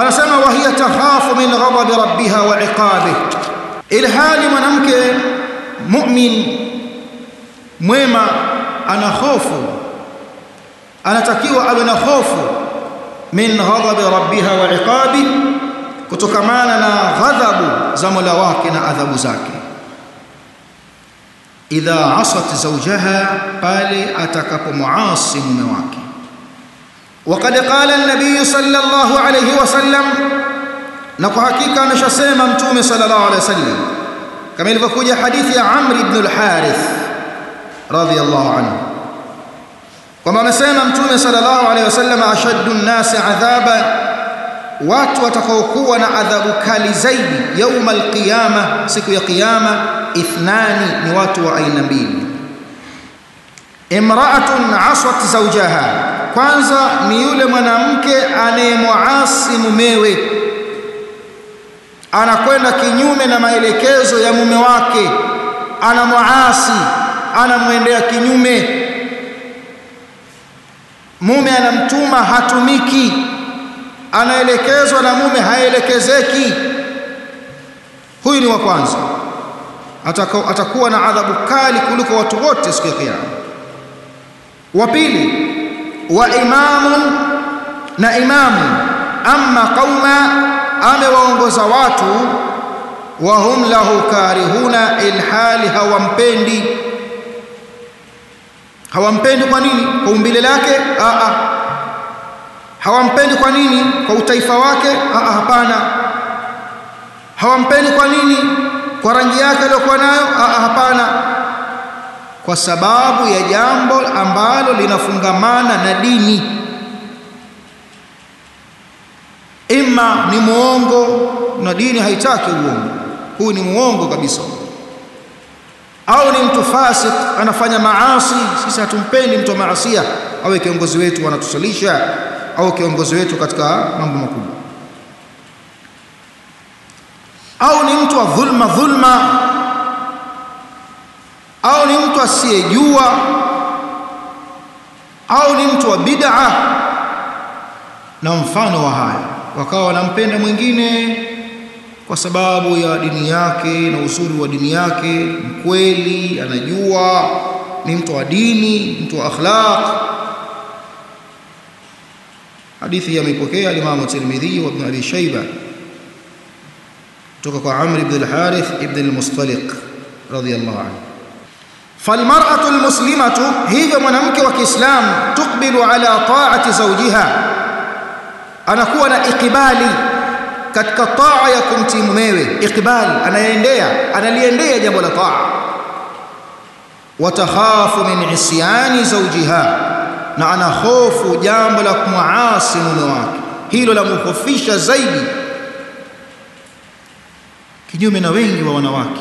anasema wa hiya takhafu min ghadabi rabbiha wa iqabih ilhali mwanamke mu'min mwema ana hofu anatakiwa awe na hofu min ghadabi rabbiha wa iqabi kutokamana na ghadhabu za Mola wake na adhabu zake idha asat zawjaha pale atakapomuasi mume wake وقد قال النبي صلى الله عليه وسلم نكو حقيقة نشاسيما متومي صلى الله عليه وسلم. كما يلفقوجي حديث عمرو بن الحارث رضي الله عنه. كما نسيما متومي صلى الله عليه وسلم أشد الناس عذابا وات وتخوكونا عذاب كالزين يوم القيامة سكو قيامة إثنان نوات أي نبيل امرأة عصت زوجها. Kwanza ni yule mwanamke anayemuasi mumewe anakwenda kinyume na maelekezo ya mume wake. Anamuasi anamwendea kinyume. Mume anamtuma hatumiki. Anaelekezwa na mume haelekezeki. Huyu ni wa kwanza. Atakuwa na adhabu kali kuliko watu wote siku ya kiyama. Wa pili wa imamun na imamu amma qauma amewaongoza watu wa hum lahu karihuna ilhali hawampendi. Hawampendi kwa nini? Kwa umbile lake? A a hawampendi kwa nini? Kwa utaifa wake? A a hapana. Hawampendi kwa nini? Kwa rangi yake aliyokuwa nayo? A a hapana kwa sababu ya jambo ambalo linafungamana na dini. Ima ni muongo na dini haitaki uongo. Huyu ni muongo kabisa. Au ni mtu fasik anafanya maasi sisi hatumpendi mtu wa maasia awe kiongozi wetu wanatusalisha au kiongozi wetu katika mambo makubwa. Au ni mtu wa dhulma dhulma au ni mtu asiyejua? Au ni mtu wa bid'a? Na mfano wa haya. Wakawa wanampenda mwingine kwa sababu ya dini yake na uzuri wa dini yake. Mkweli anajua ni mtu wa dini mtu wa akhlaq. Hadithi yameipokea al-Imam Tirmidhi wa Ibn Abi Shayba kutoka kwa Amr ibn al-Harith ibn al-Mustaliq radiyallahu anhu falmar'atu almuslimatu hivyo mwanamke wa kiislam tukbilu ala ta'ati zawjiha anakuwa na ikibali katika taa ya kumtii mumewe. Ikibali anaendea analiendea jambo la taa. Watakhafu min isyani zawjiha na ana hofu jambo la kumuasi mume wake. Hilo la muhofisha zaidi. Kinyume na wengi wa wanawake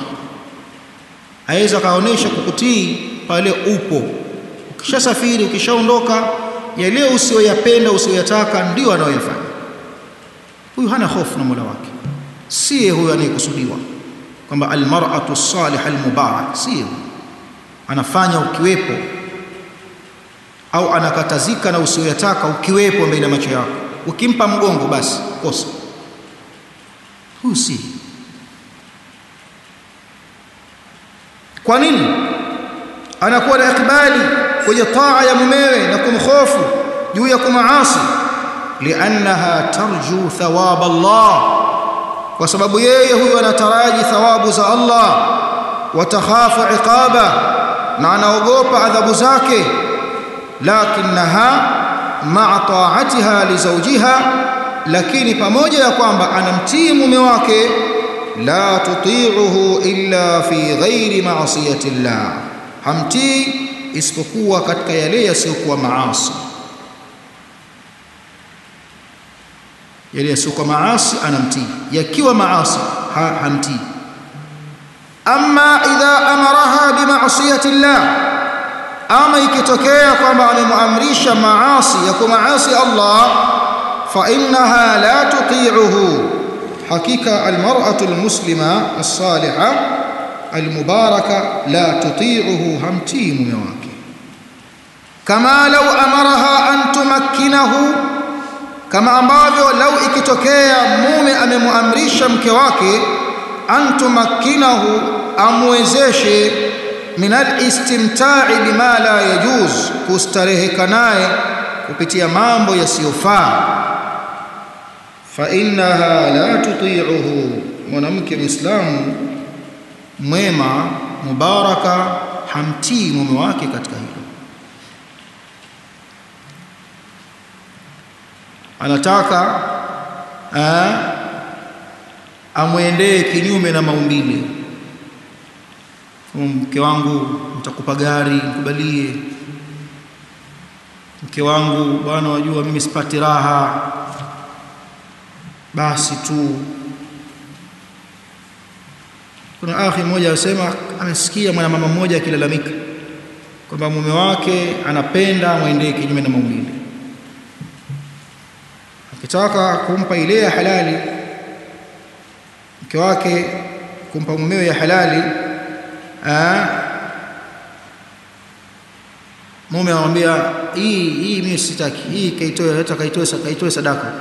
aweza kaonesha kukutii pale upo. Ukishasafiri ukishaondoka yale usiyoyapenda usiyoyataka ndio anayoyafanya. Huyu hana hofu na Mola wake. Siye huyo anayekusudiwa. Kwamba almar'atu salihah almubarak siye anafanya ukiwepo. Au anakatazika na usiyoyataka ukiwepo mbele ya macho yako. Ukimpa mgongo basi kosa. Huyu si kwa nini? Anakuwa na ikbali kwenye taa ya mumewe na kumhofu juu ya kumaasi. Liannaha tarju thawab Allah. Kwa sababu yeye huyo anataraji thawabu za Allah. Watakhafu iqaba na anaogopa adhabu zake. Lakinnaha ma'a ta'atiha li zawjiha lakini pamoja ya kwamba anamtii mume wake لا تطيعه إلا في غير معصية الله. همتي إسفقوا قد كيالي سوكوا معاصي يلي سوكوا معاصي أنا امتي يكيوا معاصي ها همتي أما إذا أمرها بمعصية الله أما يكتكي فما لمؤمريش معاصي يكو معاصي الله فإنها لا تطيعه. Hakika almar'atu almuslima as-saliha almubaraka la tuti'uhu hamtii mume wake. Kama law amaraha an tumakkinahu kama ambavyo lau ikitokea mume amemuamrisha mke wake antumakkinahu amwezeshe min alistimta'i bima la yajuz kustareheka naye kupitia mambo yasiyofaa fa innaha la tuti'uhu. Mwanamke muislamu mwema mubaraka hamtii mume wake katika hilo. Anataka amwendee kinyume na maumbile. Mke wangu nitakupa gari nikubalie. Mke wangu bwana wajua mimi sipati raha basi tu. Kuna akhi mmoja anasema amesikia mwanamama mmoja akilalamika kwamba mume wake anapenda mwendee kinyume na maumbile akitaka kumpa ile ya halali mke wake kumpa mumeo ya halali aa, mume anamwambia hii hii mimi sitaki hii kaitoe hata kaitoe kaitoe sadaka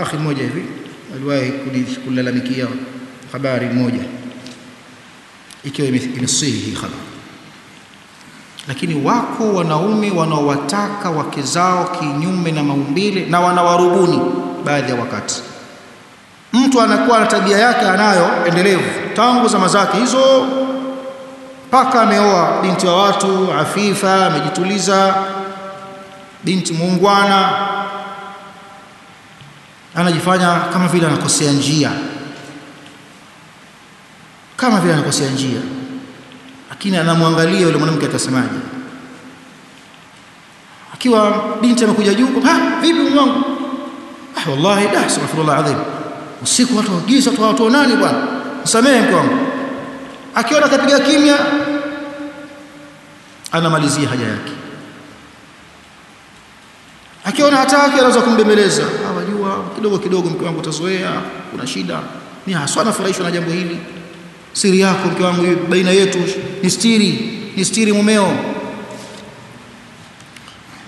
akhi mmoja hivi aliwahi kulalamikia habari moja. Ikiwa imesihi hii habari. Lakini wako wanaume wanaowataka wake zao kinyume na maumbile na wanawarubuni baadhi ya wakati. Mtu anakuwa na tabia yake anayo endelevu. Tangu zama zake hizo mpaka ameoa binti wa watu afifa amejituliza binti muungwana anajifanya kama vile anakosea njia. Kama vile anakosea njia. Lakini anamwangalia yule mwanamke atasemaje? Akiwa binti amekuja juu ha vipi mume wangu? Ah wallahi da astaghfirullah adhim usiku watu wagiza watu nani bwana? Msamehe mke wangu. Akiona kapiga kimya anamalizia haja yake akiona hataki anaweza kumbembeleza. Awajua kidogo kidogo mke wangu utazoea kuna shida. Ni haswa nafurahishwa na jambo hili. Siri yako mke wangu baina yetu ni stiri ni stiri mumeo.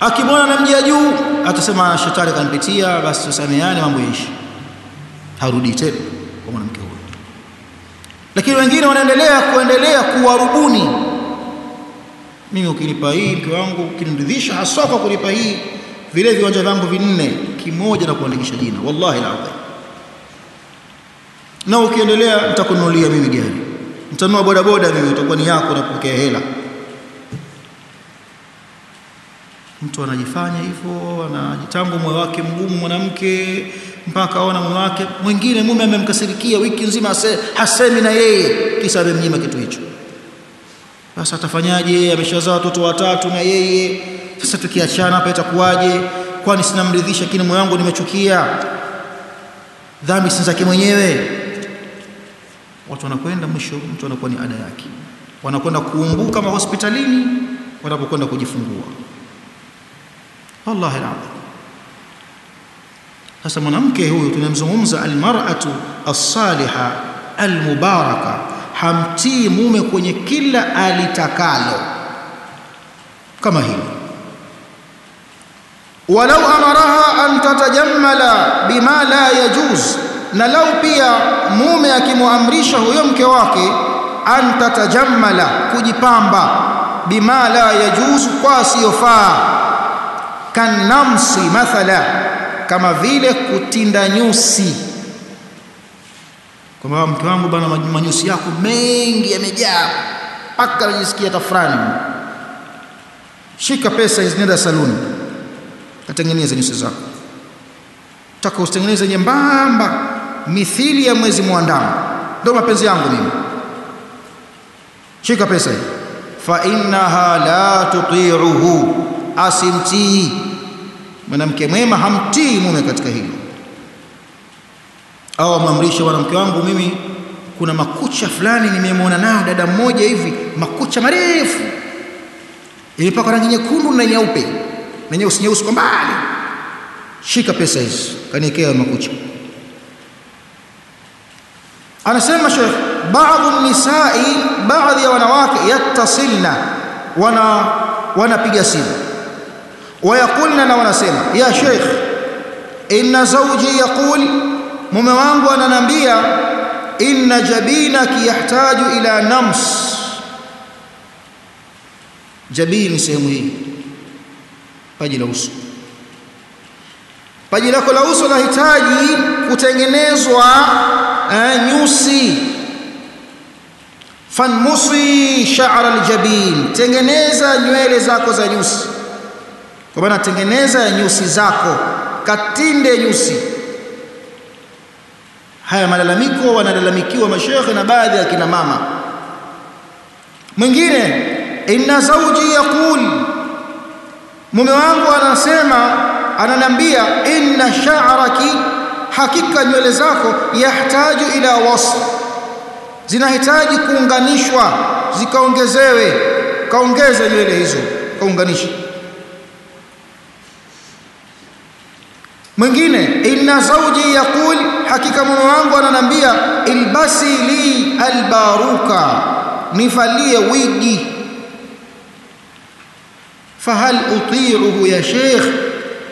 Akimwona namjia juu atasema shetani kanipitia basi tusameane mambo yaishi harudi tena kwa mwanamke huyo. Lakini wengine wanaendelea kuendelea kuwarubuni. Mimi ukinipa hii mke wangu ukiniridhisha haswa kwa kunipa hii vile viwanja vyangu vinne kimoja na kuandikisha jina. Wallahi alazim. Na ukiendelea nitakununulia mimi gari. Nitanunua bodaboda mimi utakuwa ni yako na kupokea hela. Mtu anajifanya hivyo anajitangu moyo wake mgumu mwanamke mpaka aona mume wake. Mwingine mume amemkasirikia wiki nzima hase, hasemi na yeye kisa amemnyima kitu hicho. Sasa atafanyaje? Ameshazaa watoto watatu na yeye sasa tukiachana hapa itakuwaje? Kwani sinamridhisha kini moyo wangu nimechukia. Dhambi si zake mwenyewe. Watu wanakwenda mwisho mtu anakuwa ni ada yake. Wanakwenda kuumbuka mahospitalini wanapokwenda kujifungua. Wallahi alazim sasa mwanamke huyu tunamzungumza almar'atu as-saliha almubaraka. Hamtii mume kwenye kila alitakalo. Kama hili walau amaraha an tatajammala bima la yajuz na lau pia mume akimwamrisha huyo mke wake an tatajammala kujipamba bima la yajuz kwa asiyofaa. Kanamsi mathala kama vile kutinda nyusi. Kwamba mke wangu bana manyusi yako mengi yamejaa mpaka najisikia tafrani shika pesa hizi nenda saluni katengeneza nyuso zako. Taka usitengeneze nyembamba mithili ya mwezi mwandamo. Ndio mapenzi yangu mimi. Shika pesa hii. Fa innaha la tuti'uhu asimtii mwanamke mwema hamtii mume katika hilo. Au amamrishe mwanamke wangu mimi kuna makucha fulani nimemwona nao dada mmoja hivi makucha marefu. Imepakwa rangi nyekundu na nyeupe na nyeusi nyeusi kwa mbali. Shika pesa hizi kaniekea makucha. Anasema Sheikh baadhi nisai baadhi ya wanawake yattasilna wana wanapiga simu. Wayaqulna na wanasema ya sheikh inna zawji yaqul mume wangu ananambia inna jabinaki yahtaju ila nams. Jabini sehemu hii paji la uso. Paji lako la uso lahitaji kutengenezwa eh, nyusi. Fanmusi sha'ra aljabin tengeneza nywele zako za nyusi. Kwa maana tengeneza nyusi zako katinde nyusi. Haya malalamiko wanalalamikiwa mashekhe na baadhi ya kina mama. Mwingine inna zawji yaqul mume wangu anasema ananiambia inna sha'raki hakika nywele zako yahtaju ila wasl zinahitaji kuunganishwa zikaongezewe kaongeze nywele hizo kaunganisha mwingine inna zawji yaqul hakika mume wangu ananiambia ilbasi li albaruka nifalie wigi fahal uti'uhu ya sheikh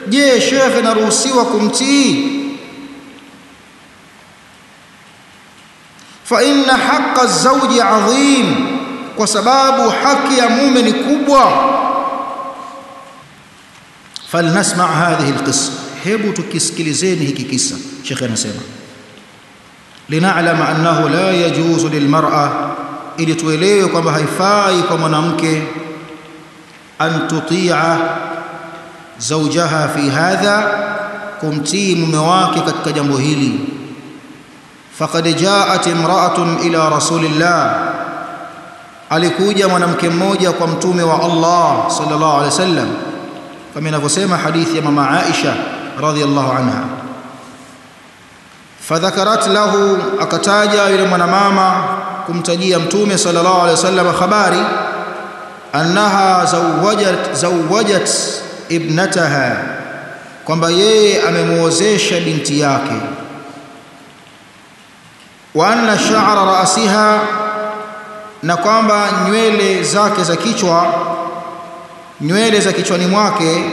je sheikh naruhusiwa kumtii fa inna haqqa az-zawji 'azim kwa sababu haki ya mume ni kubwa falnasma' hadhihi al-qissa hebu tukisikilizeni hiki kisa shekhe anasema lina'lama annahu la yajuzu lilmar'a ili tuelewe kwamba haifai kwa mwanamke أن تطيع زوجها في هذا كمتي مواكك كجمهيلي فقد جاءت امرأة إلى رسول الله. أليكوجا ونمك موجا قمتوم الله صلى الله عليه وسلم. فمن فسيم حديث يمام عائشة رضي الله عنها. فذكرت له أكتاجا إلى من ماما كمتجي أمتوم صلى الله عليه وسلم خباري. Annaha zawajat zawajat ibnataha kwamba yeye amemuozesha binti yake. Wa anna sha'ra ra'siha na kwamba nywele zake za kichwa nywele za kichwani mwake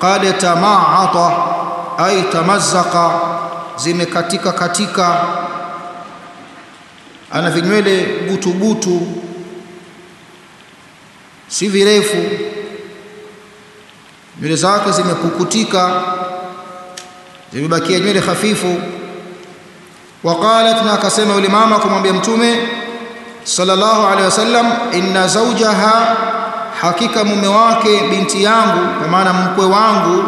qad tamaata ay tamazzaqa zimekatika katika ana vinywele butubutu butu si virefu. Nywele zake zimepukutika zimebakia nywele hafifu. Waqalat na akasema yule mama kumwambia mtume sallallahu alaihi wasallam inna zawjaha hakika mume wake binti yangu kwa maana mkwe wangu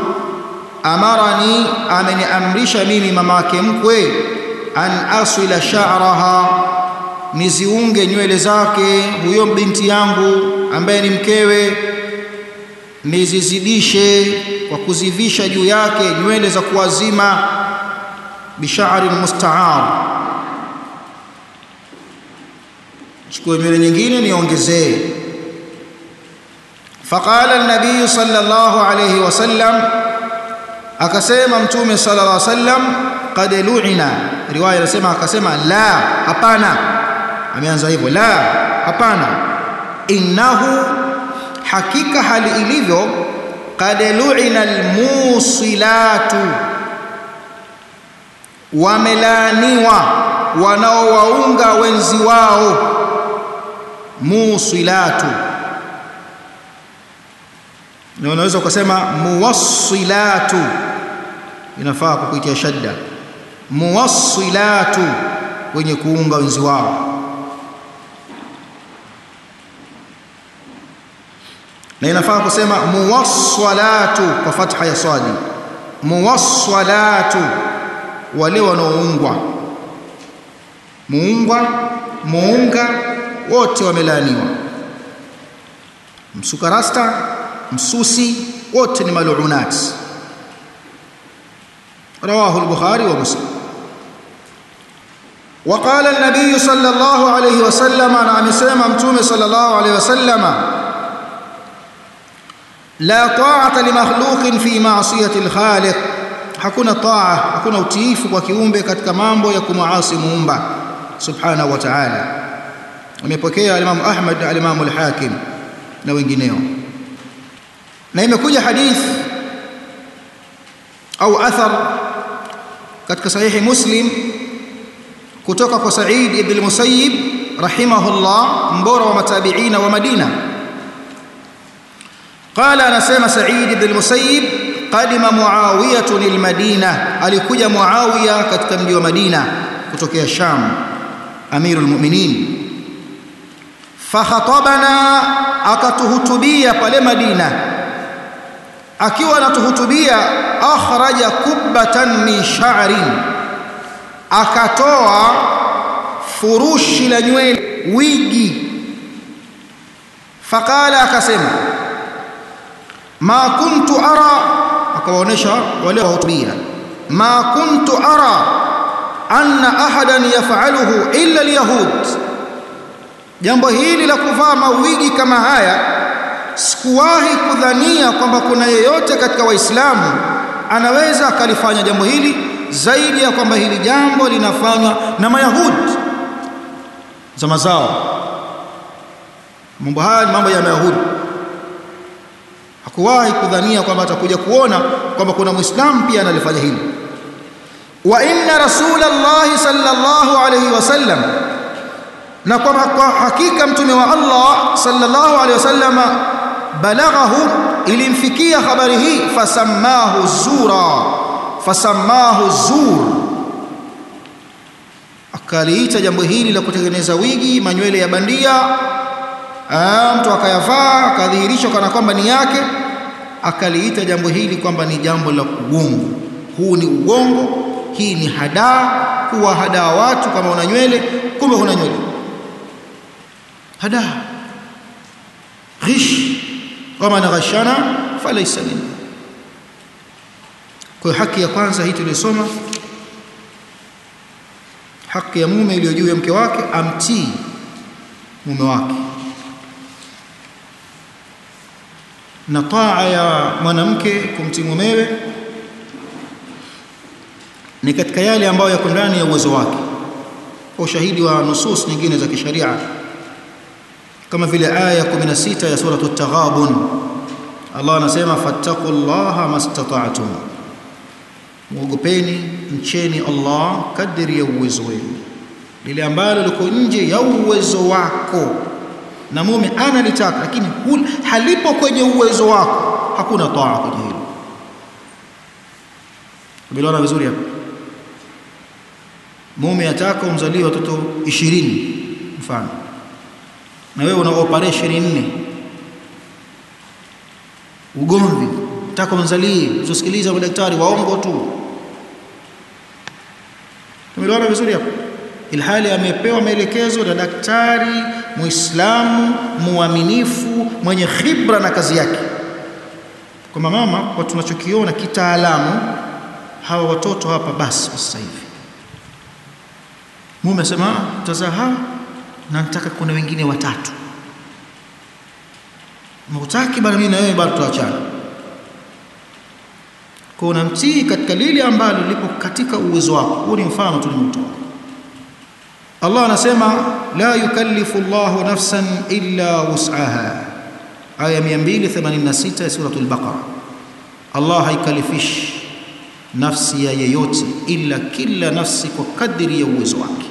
amarani ameniamrisha mimi mama yake mkwe an aswila sha'raha niziunge nywele zake. Huyo binti yangu ambaye ni mkewe nizizidishe kwa kuzivisha juu yake nywele za kuwazima. Bishari musta'ar chukue nywele nyingine niongezee. Faqala an-nabiy sallallahu alayhi wasallam akasema mtume sallallahu alayhi wasallam qad lu'ina. Riwaya inasema akasema la hapana ameanza hivyo. La hapana. Innahu hakika hali ilivyo qad lu'ina almusilatu. Wamelaaniwa wanaowaunga wenzi wao. Musilatu. Na unaweza ukasema muwassilatu inafaa kwa kuitia shadda. Muwassilatu wenye kuunga wenzi wao na inafaa kusema muwassalatu kwa fatha ya swadi muwassalatu wale wanaoungwa muungwa muunga wote wamelaaniwa msukarasta msusi wote ni maluunat رواه البخاري ومسلم وقال النبي صلى الله عليه وسلم انا امسما متومه صلى الله عليه وسلم la ta'ata li makhluqin fi ma'siyati al-khaliq. Hakuna taa hakuna utiifu kwa kiumbe katika mambo ya kumuasi muumba subhanahu wa ta'ala. Amepokea al-Imam Ahmad na al-Imam al-Hakim na wengineo. Na imekuja hadith au athar katika sahihi Muslim kutoka kwa Sa'id ibn al-Musayyib rahimahullah mbora wa matabiina wa Madina qala anasema Sa'id ibn Musayyib qadima Muawiyah lilmadina. Alikuja Muawiya katika mji wa Madina kutokea Sham amirul mu'minin. Fakhatabana akatuhutubia pale Madina. Akiwa anatuhutubia akhraja kubbatan min sha'rin. Akatoa furushi la nywele wigi. Faqala akasema ma kuntu ara akawaonesha wale wahutubia ma kuntu ara anna ahadan yaf'aluhu illa alyahud. Jambo hili la kuvaa mawigi kama haya sikuwahi kudhania kwamba kuna yeyote katika waislamu anaweza akalifanya jambo hili zaidi ya kwamba hili jambo linafanywa na mayahudi zama zao mambo haya ni mambo ya mayahudi hakuwahi kudhania kwamba atakuja kuona kwamba kuna muislamu pia analifanya hili. Wa inna rasulallahi sallallahu alayhi wasallam na kwamba kwa hakika mtume wa Allah sallallahu alayhi wasallam balaghahu ilimfikia habari hii fasammahu zura fasammahu zur. Akaliita jambo hili la kutengeneza wigi manywele ya bandia mtu akayavaa akadhihirishwa kana kwamba ni yake akaliita jambo hili kwamba ni jambo la uongo. Huu ni uongo hii ni hadaa kuwa hadaa watu kama una nywele kumbe una nywele. Hadaa. Ghish. Kama na ghashana falaisa minna kwa haki ya kwanza hii tuliyosoma haki ya mume iliyo juu ya mke wake amtii mume wake na taa ya mwanamke kumtii mumewe ni katika yale ambayo yako ndani ya uwezo wake. Kwa ushahidi wa nusus nyingine za kisharia kama vile aya ya 16 ya sura at-taghabun Allah anasema fattaqullaha mastata'tum. Muogopeni mcheni Allah kadri ya uwezo wenu. Lile ambalo liko nje ya uwezo wako na mume analitaka lakini halipo kwenye uwezo wako hakuna taa kwenye hilo. Umeelewana vizuri hapo? Mume ataka umzalie watoto 20 mfano. Na wewe una operation 4 ugomvi nataka umzalie usisikilize madaktari waongo tu. Tumeelewana vizuri hapo? Ilhali amepewa maelekezo na daktari muislamu muaminifu mwenye khibra na kazi yake. Kwa mama kwa tunachokiona kitaalamu hawa watoto hapa basi sasa hivi. Mume sema tazaha hawa na nataka kuna wengine watatu. Mutaki bana mimi na wewe bado tuachana kwa unamtii katika lile ambalo lipo katika uwezo wako. Huu ni mfano tulimtoa Allah anasema la yukallifu Allahu nafsan illa wus'aha. Aya 286 ya suratul baqara. Allah haikalifishi nafsi ya yeyote ila kila nafsi kwa kadiri ya uwezo wake.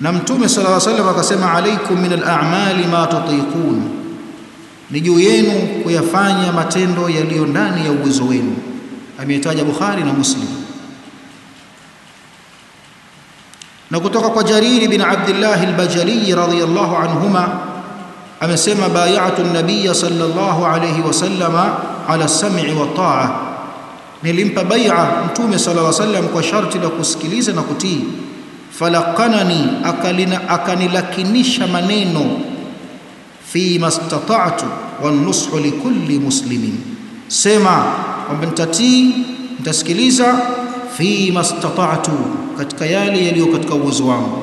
Na mtume sallallahu alaihi wasallam akasema alaikum min al-a'mali ma tutiqun. Ni juu yenu kuyafanya matendo yaliyo ndani ya uwezo wenu. Ametaja Bukhari na Muslim na kutoka kwa jarir bin Abdullah al-Bajali radhiyallahu anhuma amesema bay'atu an-nabiy sallallahu alayhi wasallama ala sam'i wa ta'a nilimpa bai'a mtume sallallahu alayhi wasallam kwa sharti la kusikiliza na kutii. Falaqanani akalina akanilakinisha maneno fi mastata'tu wan nushu likulli muslimin. Sema kwamba nitatii nitasikiliza fi mastata'tu katika yale yaliyo katika uwezo wangu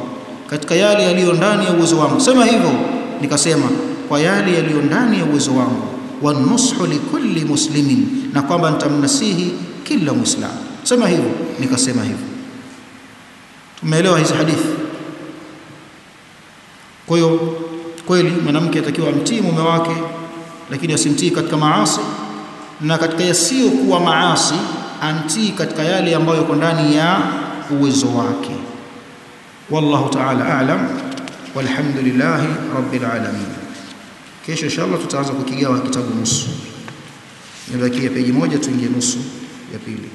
katika yale yaliyo ndani ya uwezo wangu. Sema hivyo nikasema kwa yale yaliyo ndani ya uwezo wangu wan nushu likulli muslimin na kwamba nitamnasihi kila muislamu sema hivyo nikasema hivyo. Tumeelewa hizi hadithi? Kwa hiyo kweli mwanamke atakiwa amtii mume wake lakini asimtii katika maasi na katika yasiyo kuwa maasi amtii katika yale ambayo yako ndani ya uwezo wake. Wallahu ta'ala a'lam. Walhamdulillahi rabbil alamin. Kesho inshallah tutaanza kukigawa kitabu nusu. Nibakie peji moja tuingie nusu ya pili